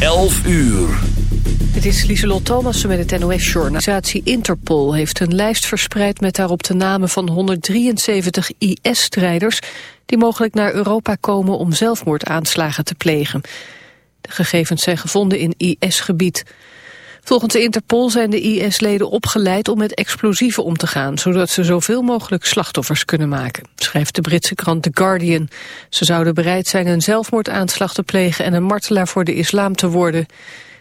11 uur. Het is Lieselot Thomassen met het NOS-journaal. Interpol heeft een lijst verspreid met daarop de namen van 173 IS-strijders... die mogelijk naar Europa komen om zelfmoordaanslagen te plegen. De gegevens zijn gevonden in IS-gebied. Volgens Interpol zijn de IS-leden opgeleid om met explosieven om te gaan... zodat ze zoveel mogelijk slachtoffers kunnen maken, schrijft de Britse krant The Guardian. Ze zouden bereid zijn een zelfmoordaanslag te plegen... en een martelaar voor de islam te worden.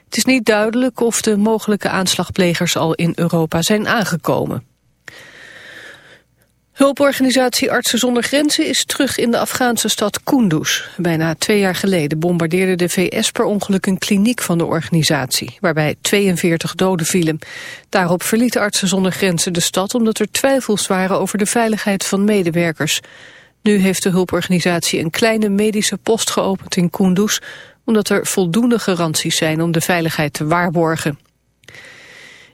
Het is niet duidelijk of de mogelijke aanslagplegers al in Europa zijn aangekomen. Hulporganisatie Artsen zonder Grenzen is terug in de Afghaanse stad Kunduz. Bijna twee jaar geleden bombardeerde de VS per ongeluk een kliniek van de organisatie, waarbij 42 doden vielen. Daarop verliet Artsen zonder Grenzen de stad omdat er twijfels waren over de veiligheid van medewerkers. Nu heeft de hulporganisatie een kleine medische post geopend in Kunduz, omdat er voldoende garanties zijn om de veiligheid te waarborgen.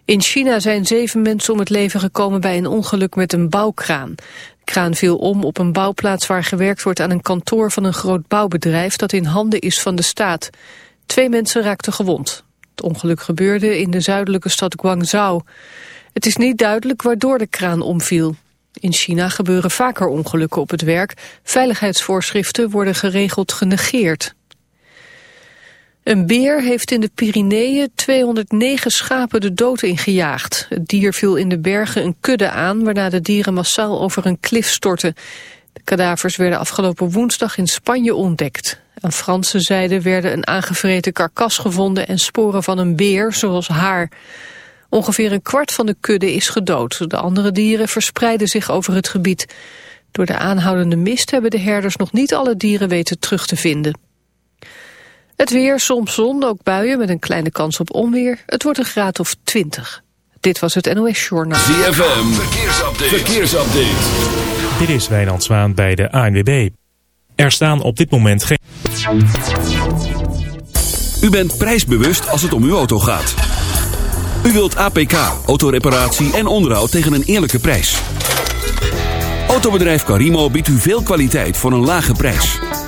In China zijn zeven mensen om het leven gekomen bij een ongeluk met een bouwkraan. De kraan viel om op een bouwplaats waar gewerkt wordt aan een kantoor van een groot bouwbedrijf dat in handen is van de staat. Twee mensen raakten gewond. Het ongeluk gebeurde in de zuidelijke stad Guangzhou. Het is niet duidelijk waardoor de kraan omviel. In China gebeuren vaker ongelukken op het werk. Veiligheidsvoorschriften worden geregeld genegeerd. Een beer heeft in de Pyreneeën 209 schapen de dood ingejaagd. Het dier viel in de bergen een kudde aan... waarna de dieren massaal over een klif stortten. De kadavers werden afgelopen woensdag in Spanje ontdekt. Aan Franse zijde werden een aangevreten karkas gevonden... en sporen van een beer, zoals haar. Ongeveer een kwart van de kudde is gedood. De andere dieren verspreiden zich over het gebied. Door de aanhoudende mist hebben de herders nog niet alle dieren weten terug te vinden. Het weer, soms zon, ook buien met een kleine kans op onweer. Het wordt een graad of 20. Dit was het NOS Journaal. ZFM, verkeersupdate. verkeersupdate. Dit is Wijnand Zwaan bij de ANWB. Er staan op dit moment geen... U bent prijsbewust als het om uw auto gaat. U wilt APK, autoreparatie en onderhoud tegen een eerlijke prijs. Autobedrijf Carimo biedt u veel kwaliteit voor een lage prijs.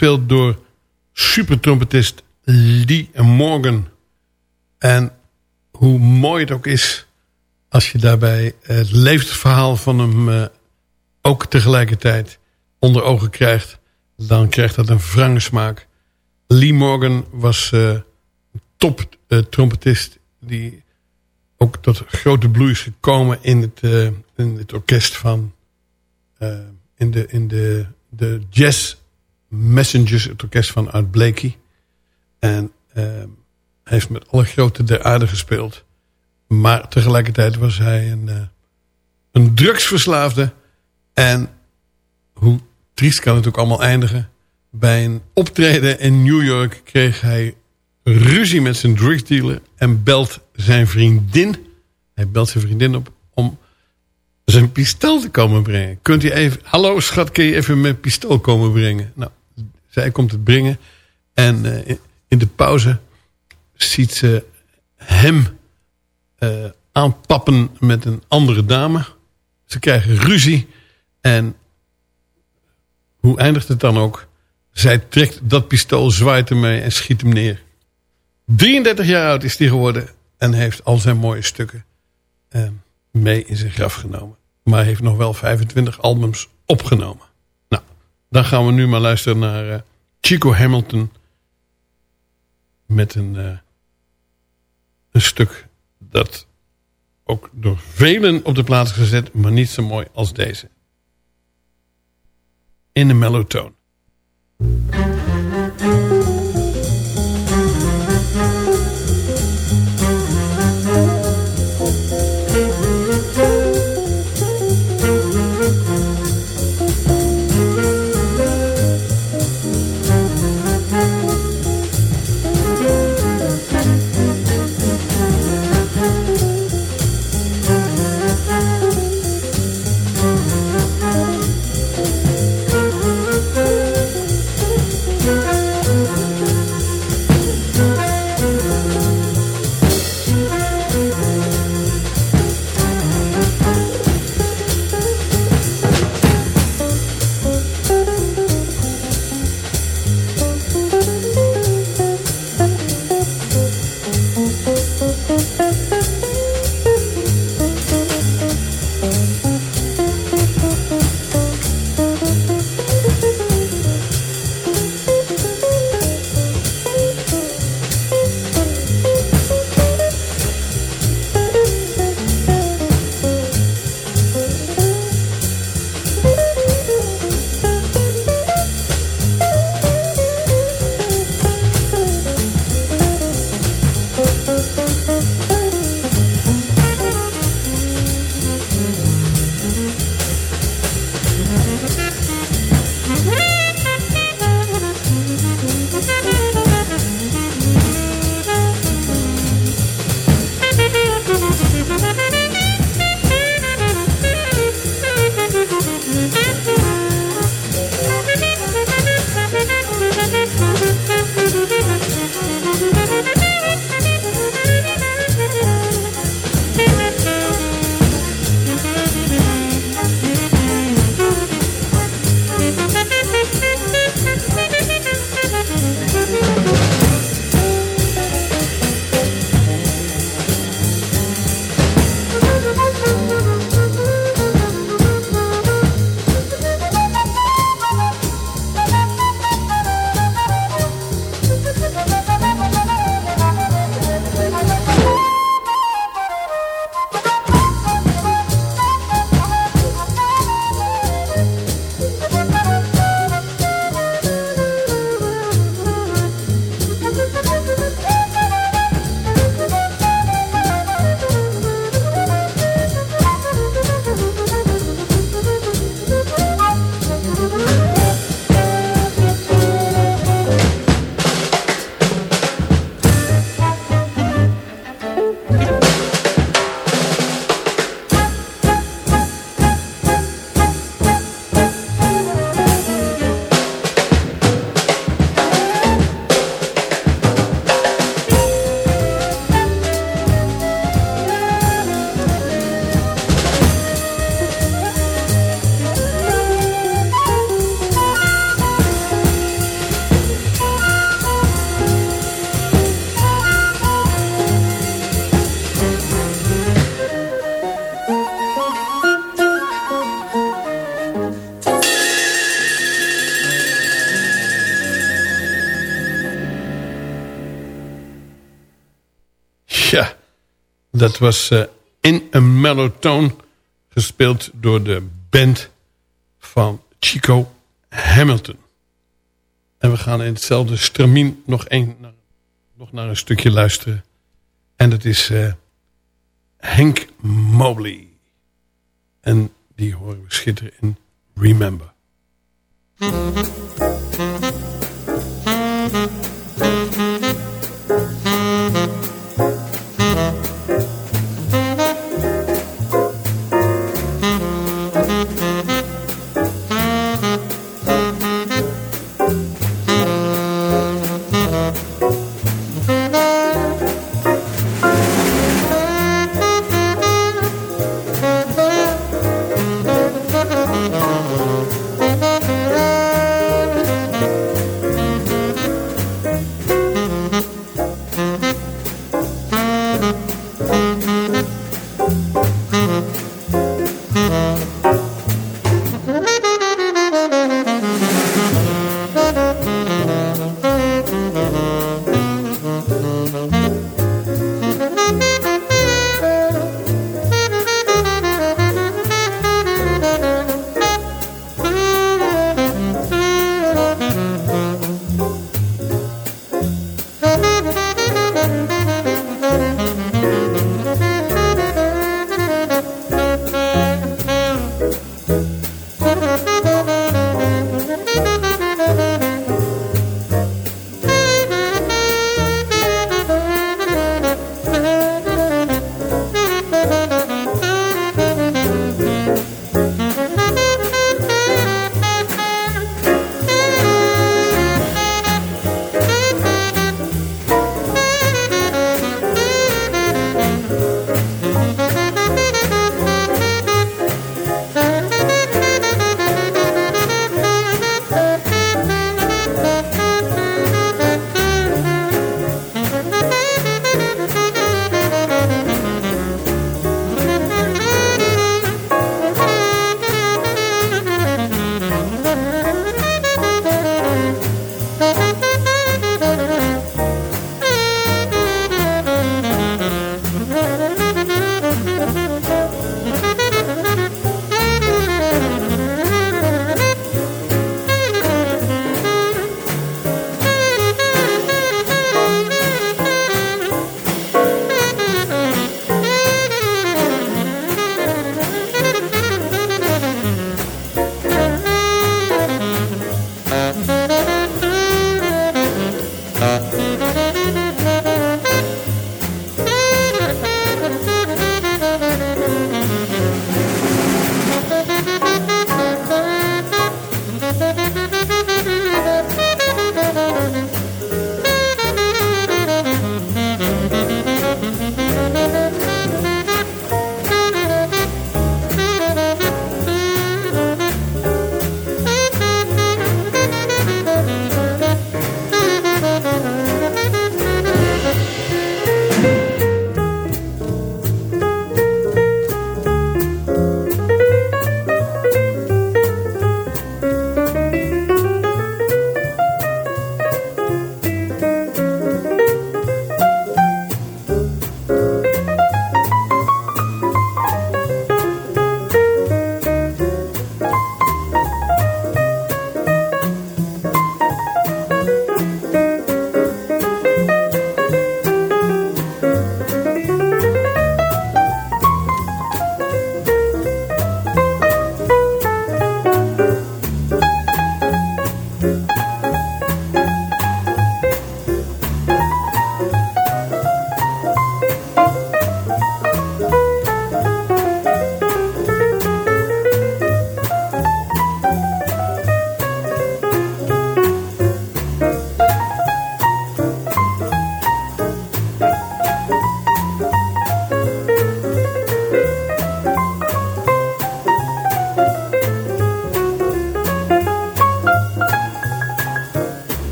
Gespeeld door supertrompetist Lee Morgan. En hoe mooi het ook is... als je daarbij het levensverhaal van hem uh, ook tegelijkertijd onder ogen krijgt... dan krijgt dat een wrange smaak. Lee Morgan was uh, top uh, trompetist... die ook tot grote bloei is gekomen in het, in het orkest van in de, in de, de Jazz Messengers, het orkest van Art Blakey. En uh, heeft met alle grote der aarde gespeeld. Maar tegelijkertijd was hij een, uh, een drugsverslaafde. En hoe triest kan het ook allemaal eindigen. Bij een optreden in New York kreeg hij ruzie met zijn drugsdealer. En belt zijn vriendin. Hij belt zijn vriendin op om zijn pistool te komen brengen. Kunt u even, hallo schat, kun je even mijn pistool komen brengen? Nou, zij komt het brengen. En uh, in de pauze ziet ze hem uh, aanpappen met een andere dame. Ze krijgen ruzie. En hoe eindigt het dan ook? Zij trekt dat pistool, zwaait ermee en schiet hem neer. 33 jaar oud is hij geworden. En heeft al zijn mooie stukken uh, mee in zijn graf genomen. Maar heeft nog wel 25 albums opgenomen. Dan gaan we nu maar luisteren naar uh, Chico Hamilton. Met een, uh, een stuk dat ook door velen op de plaats gezet. Maar niet zo mooi als deze. In de mellotone. Dat was eh, In a Mellow Tone, gespeeld door de band van Chico Hamilton. En we gaan in hetzelfde stramien nog, een, nog naar een stukje luisteren. En dat is uh, Hank Mobley. En die horen we schitteren in Remember.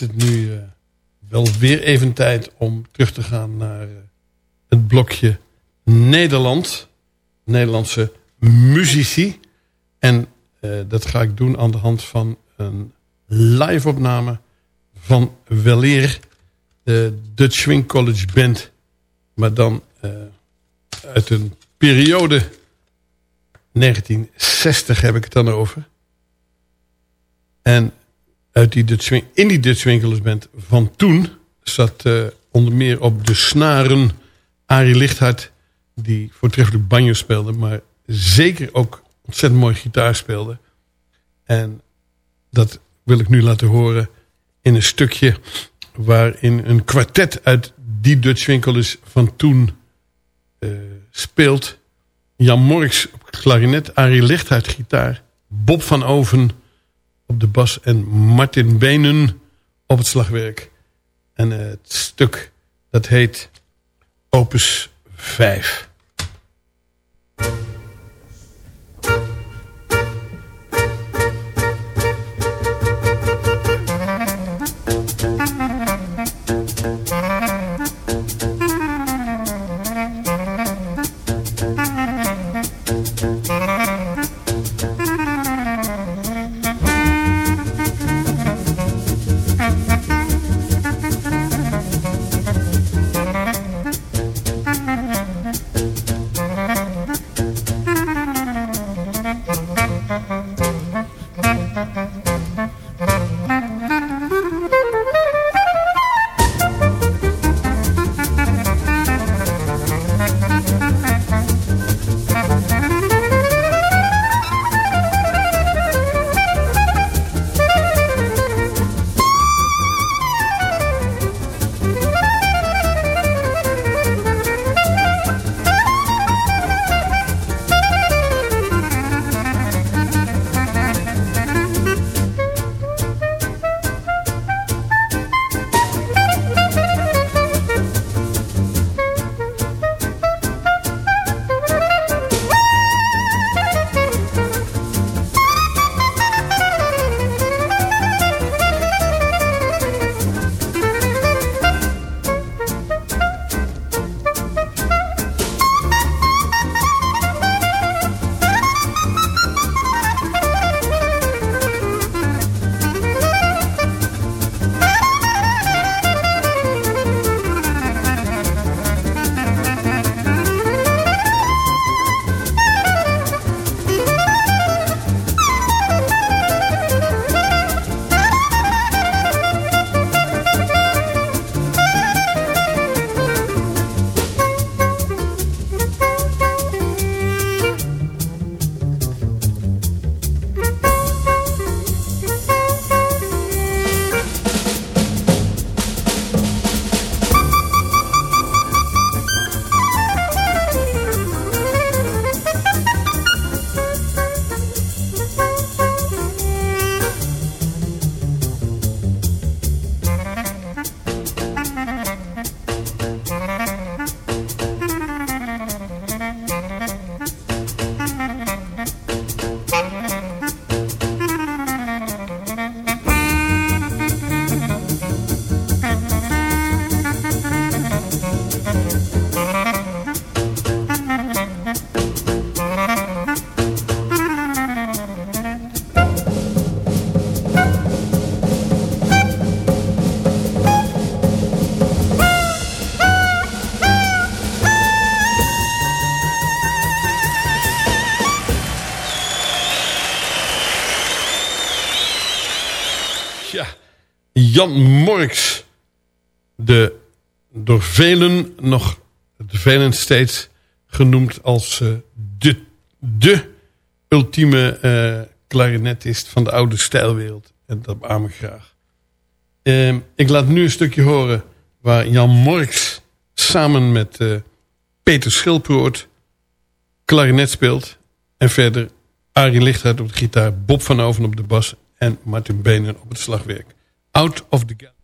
Het nu eh, wel weer even tijd om terug te gaan naar eh, het blokje Nederland. Nederlandse muzici. En eh, dat ga ik doen aan de hand van een live opname van Weleer. De Dutch Swing College Band. Maar dan uit een periode 1960 heb ik het dan over. En uit die Dutch in die Dutch College Band van toen zat eh, onder meer op de snaren Arie Lichthart... die voortreffelijk banjo speelde, maar zeker ook ontzettend mooi gitaar speelde. En dat wil ik nu laten horen in een stukje waarin een kwartet uit die Dutch Winkelers van toen eh, speelt. Jan Morks op klarinet, Arie Lichthart gitaar, Bob van Oven op de bas en Martin Benen op het slagwerk. En het stuk dat heet Opus 5. Ja, Jan Morks. De door velen nog, velen steeds genoemd als uh, de, de ultieme uh, van de oude stijlwereld. En dat beaam ik graag. Uh, ik laat nu een stukje horen waar Jan Morks samen met uh, Peter Schilproort klarinet speelt. En verder Arie Lichthart op de gitaar, Bob van Oven op de bas en Martin Benen op het slagwerk. Out of the Gallery.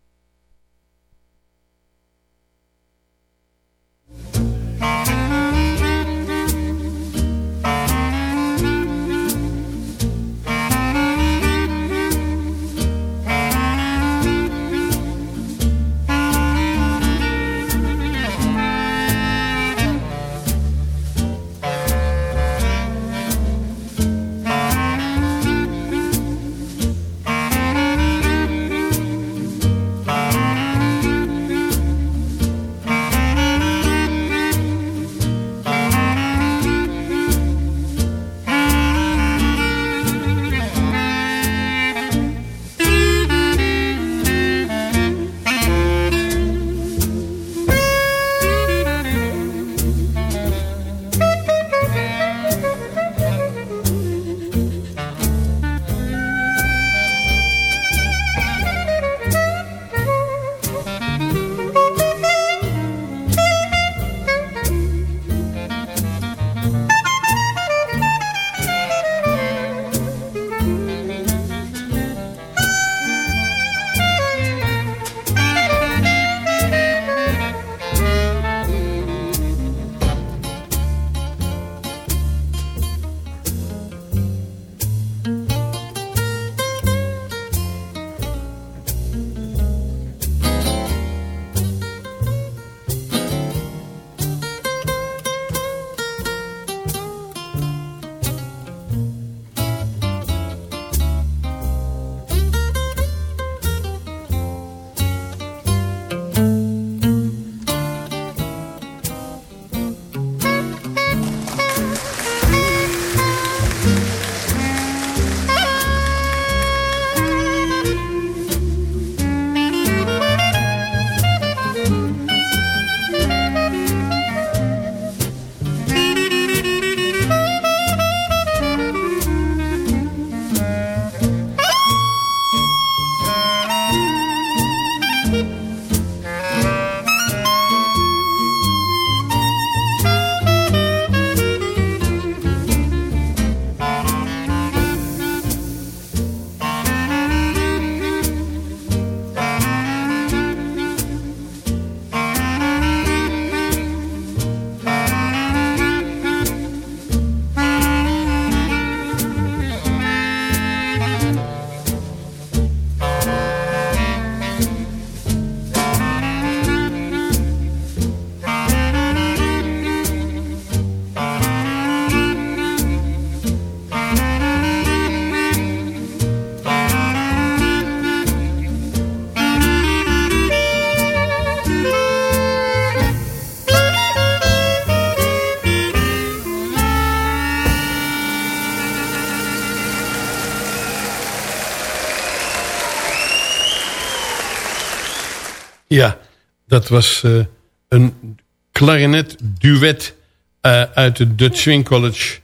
Ja, dat was uh, een klarinet duet uh, uit het Dutch Swing College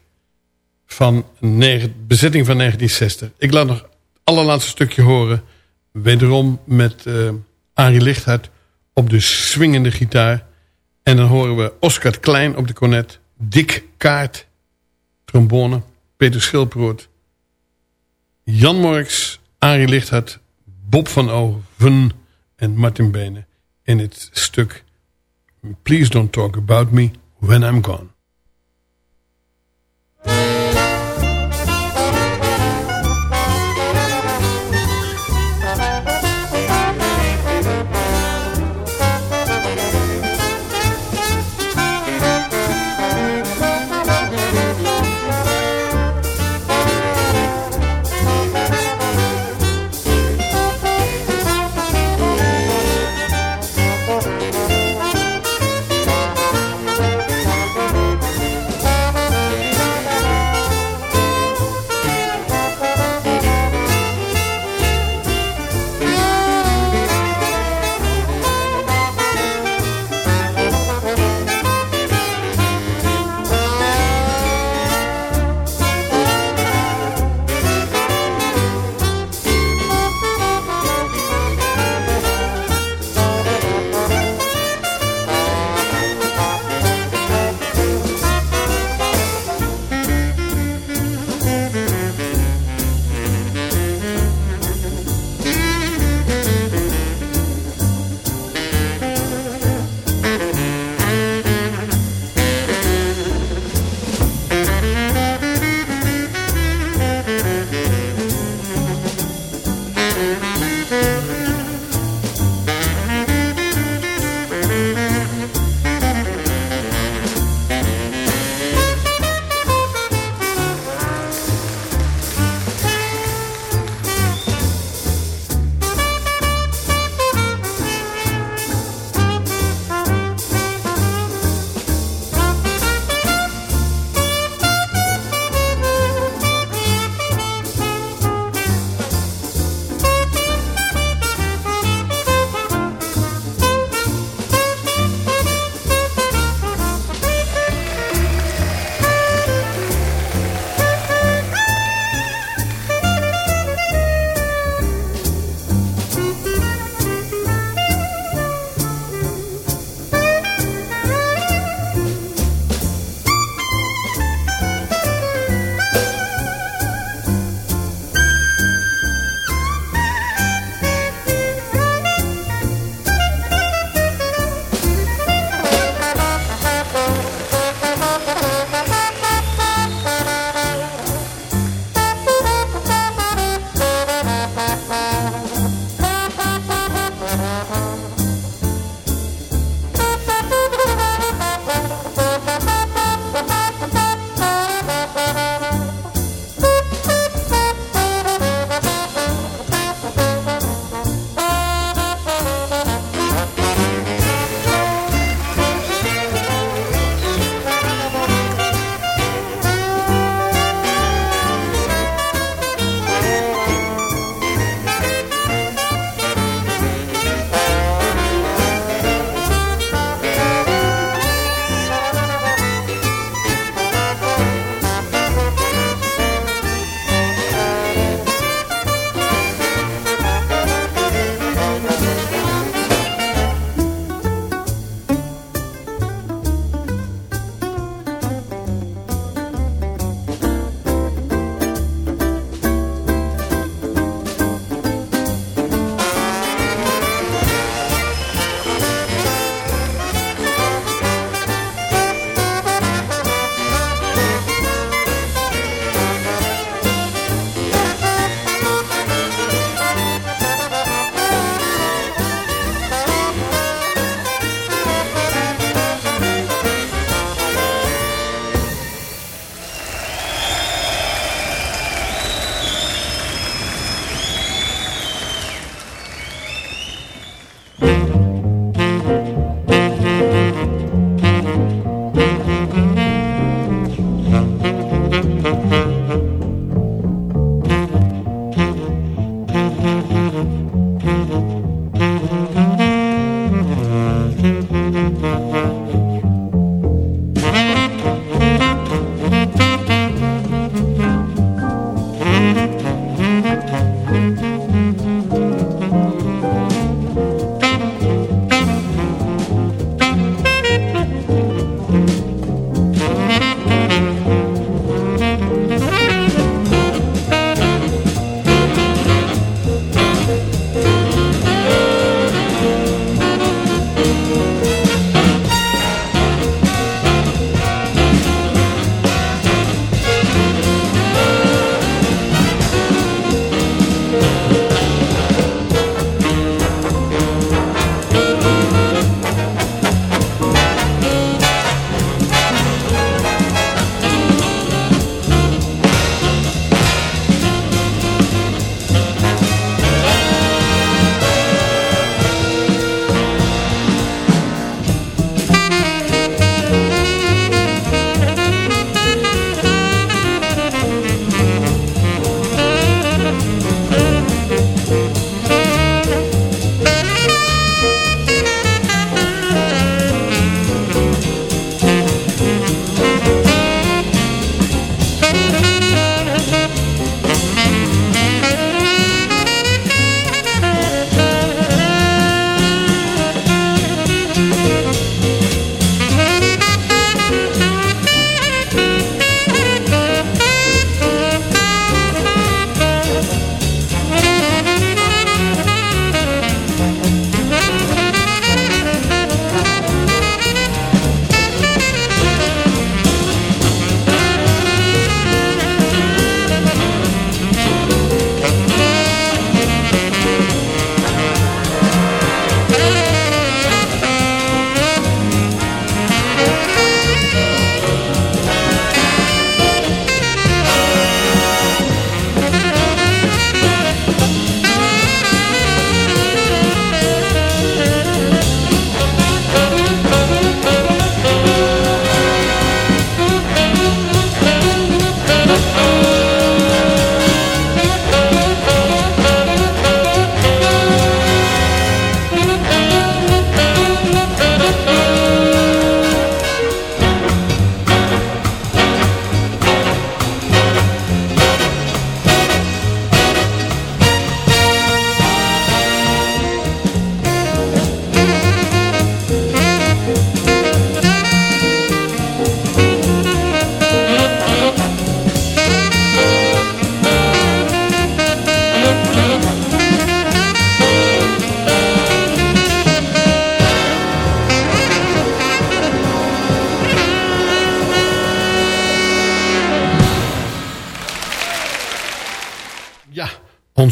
van bezetting van 1960. Ik laat nog het allerlaatste stukje horen. Wederom met uh, Arie Lichthart op de swingende gitaar. En dan horen we Oscar Klein op de cornet. Dick Kaart, trombone. Peter Schilproot. Jan Morks, Arie Lichthart, Bob van Oven en Martin Benen in het stuk Please Don't Talk About Me When I'm Gone.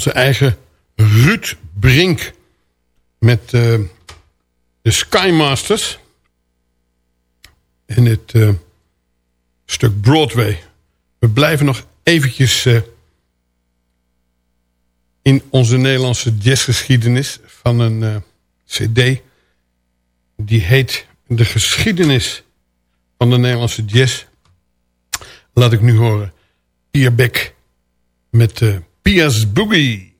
Onze eigen Ruud Brink met eh, de Skymasters in het eh, stuk Broadway. We blijven nog eventjes eh, in onze Nederlandse jazzgeschiedenis van een cd. Die heet De geschiedenis van de Nederlandse jazz. Laat ik nu horen. Pierre Beck met uh, Pia's Boogie.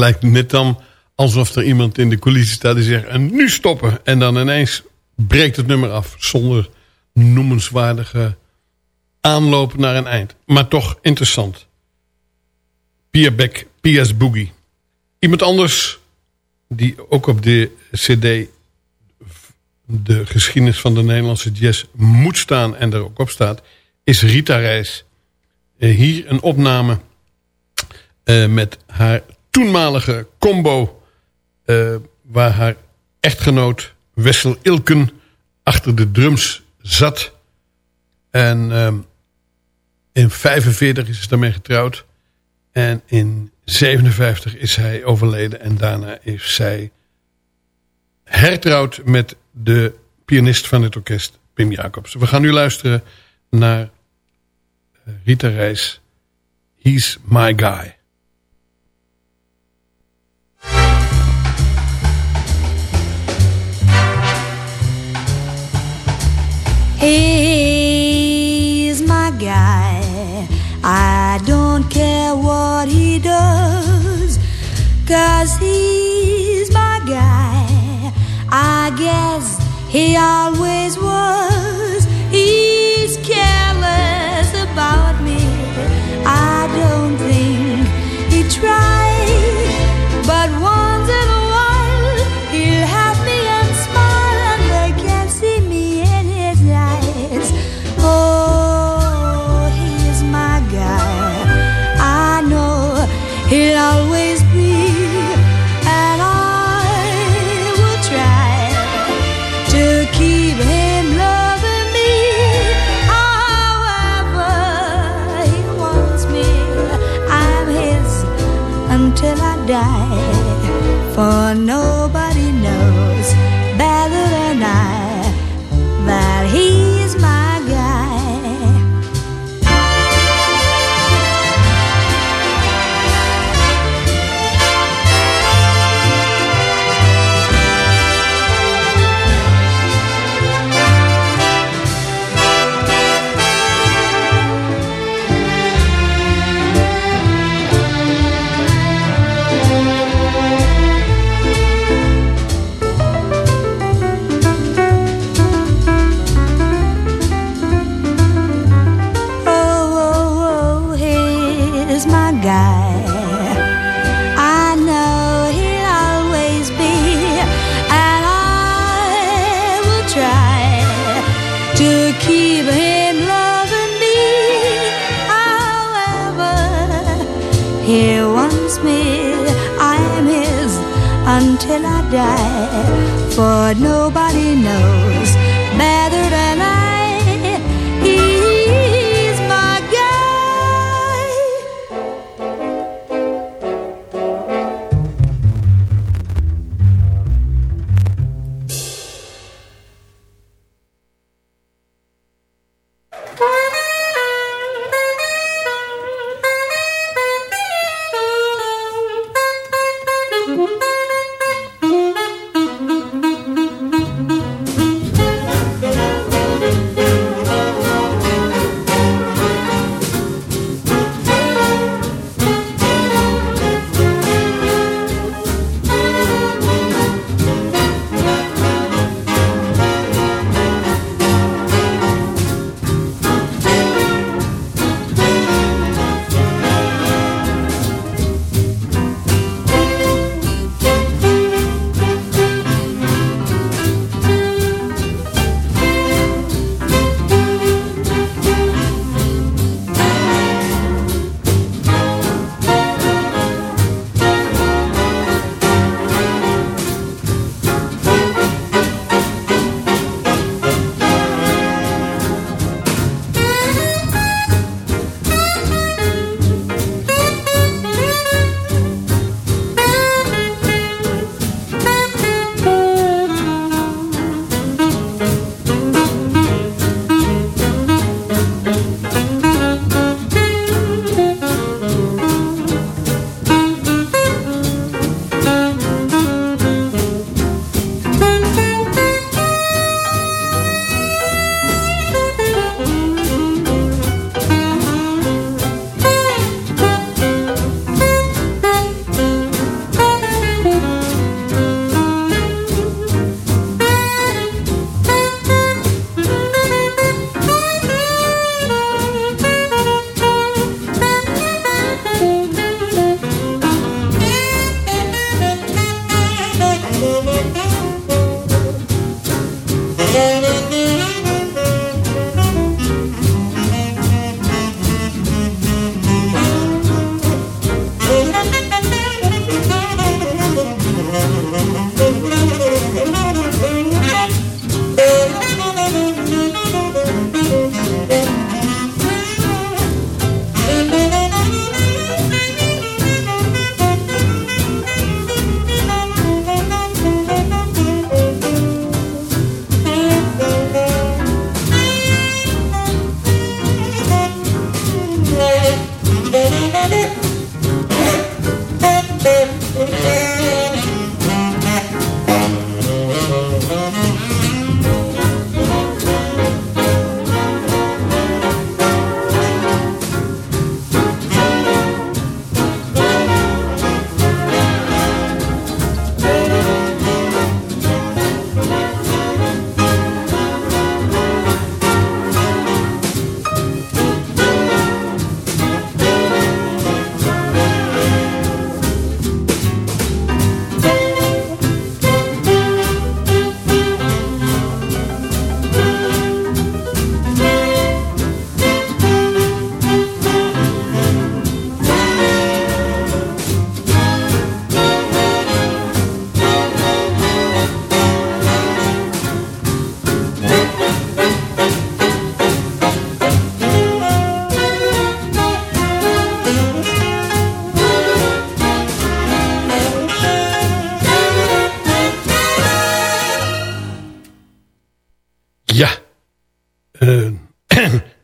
Lijkt net dan alsof er iemand in de coulissen staat die zegt... en nu stoppen. En dan ineens breekt het nummer af zonder noemenswaardige aanloop naar een eind. Maar toch interessant. Pierre Beck, P.S. Boogie. Iemand anders die ook op de cd de geschiedenis van de Nederlandse jazz moet staan en er ook op staat, is Rita Reis. Eh, hier een opname uh, met haar toenmalige combo... Uh, waar haar echtgenoot Wessel Ilken achter de drums zat. En uh, in 45 is ze daarmee getrouwd. En in 57 is hij overleden. En daarna is zij hertrouwd met de pianist van het orkest, Pim Jacobs. We gaan nu luisteren naar eh, Rita Reis. He's my guy. He's my guy. I don't care what he does, cause he's my guy. I guess he always was. but nobody knows.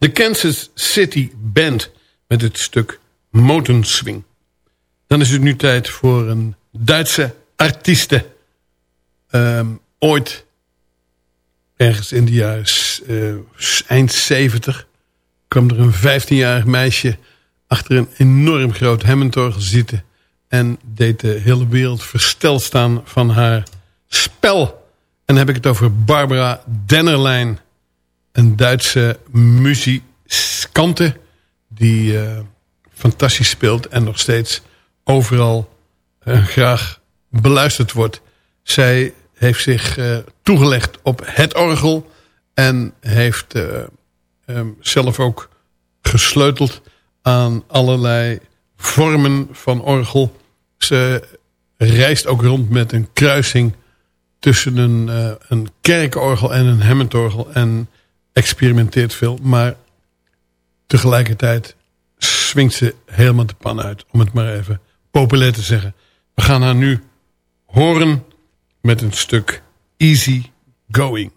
De Kansas City Band met het stuk Motenswing. Dan is het nu tijd voor een Duitse artieste. Ehm, ooit, ergens in de jaren eh, eind 70... kwam er een 15-jarig meisje achter een enorm groot Hammondorgel zitten... en deed de hele wereld versteld staan van haar spel. En dan heb ik het over Barbara Dennerlein... een Duitse muzikante die eh, fantastisch speelt... en nog steeds overal eh, graag beluisterd wordt. Zij heeft zich uh, toegelegd op het orgel... en heeft zelf ook gesleuteld aan allerlei vormen van orgel. Ze reist ook rond met een kruising tussen een, uh, een kerkorgel en een Hammondorgel... en experimenteert veel, maar tegelijkertijd swingt ze helemaal de pan uit... om het maar even populair te zeggen. We gaan haar nu horen met een stuk Easy Going.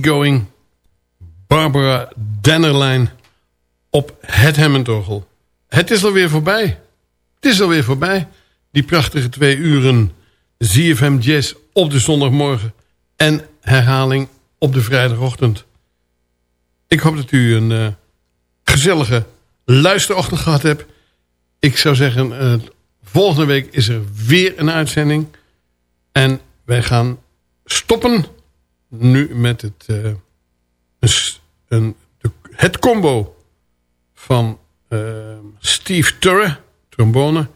Going. Barbara Dennerlein op het Hammondorgel. Het is alweer voorbij. Het is alweer voorbij. Die prachtige twee uren ZFM Jazz op de zondagmorgen. En herhaling op de vrijdagochtend. Ik hoop dat u een eh, gezellige luisterochtend gehad hebt. Ik zou zeggen, eh, volgende week is er weer een uitzending. En wij gaan stoppen nu met het, eh, een de- het combo van eh, Steve Turre, trombone.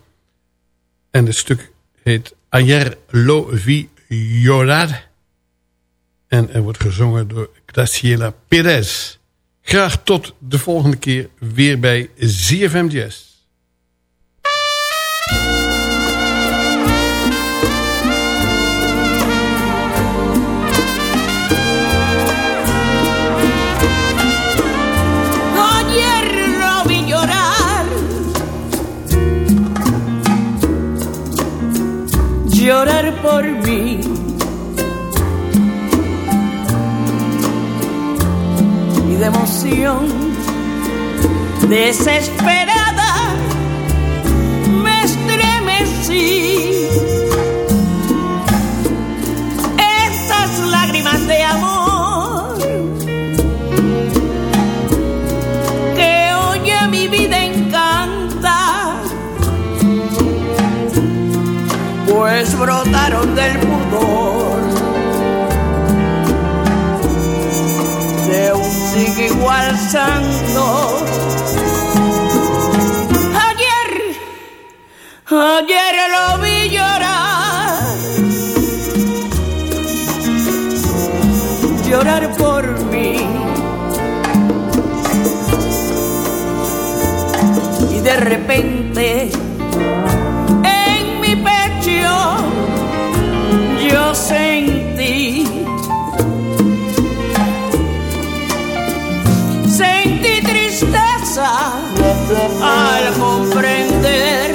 En het stuk heet Ayer lo vi llorar. En er wordt gezongen door Graciela Perez. Graag tot de volgende keer weer bij ZFM Jazz. Llorar por mí. Y de emoción desesperada me estremecí. Brotaron del pudor de un sigue igual santo. Ayer, ayer lo vi llorar, llorar por mí. y de repente al comprender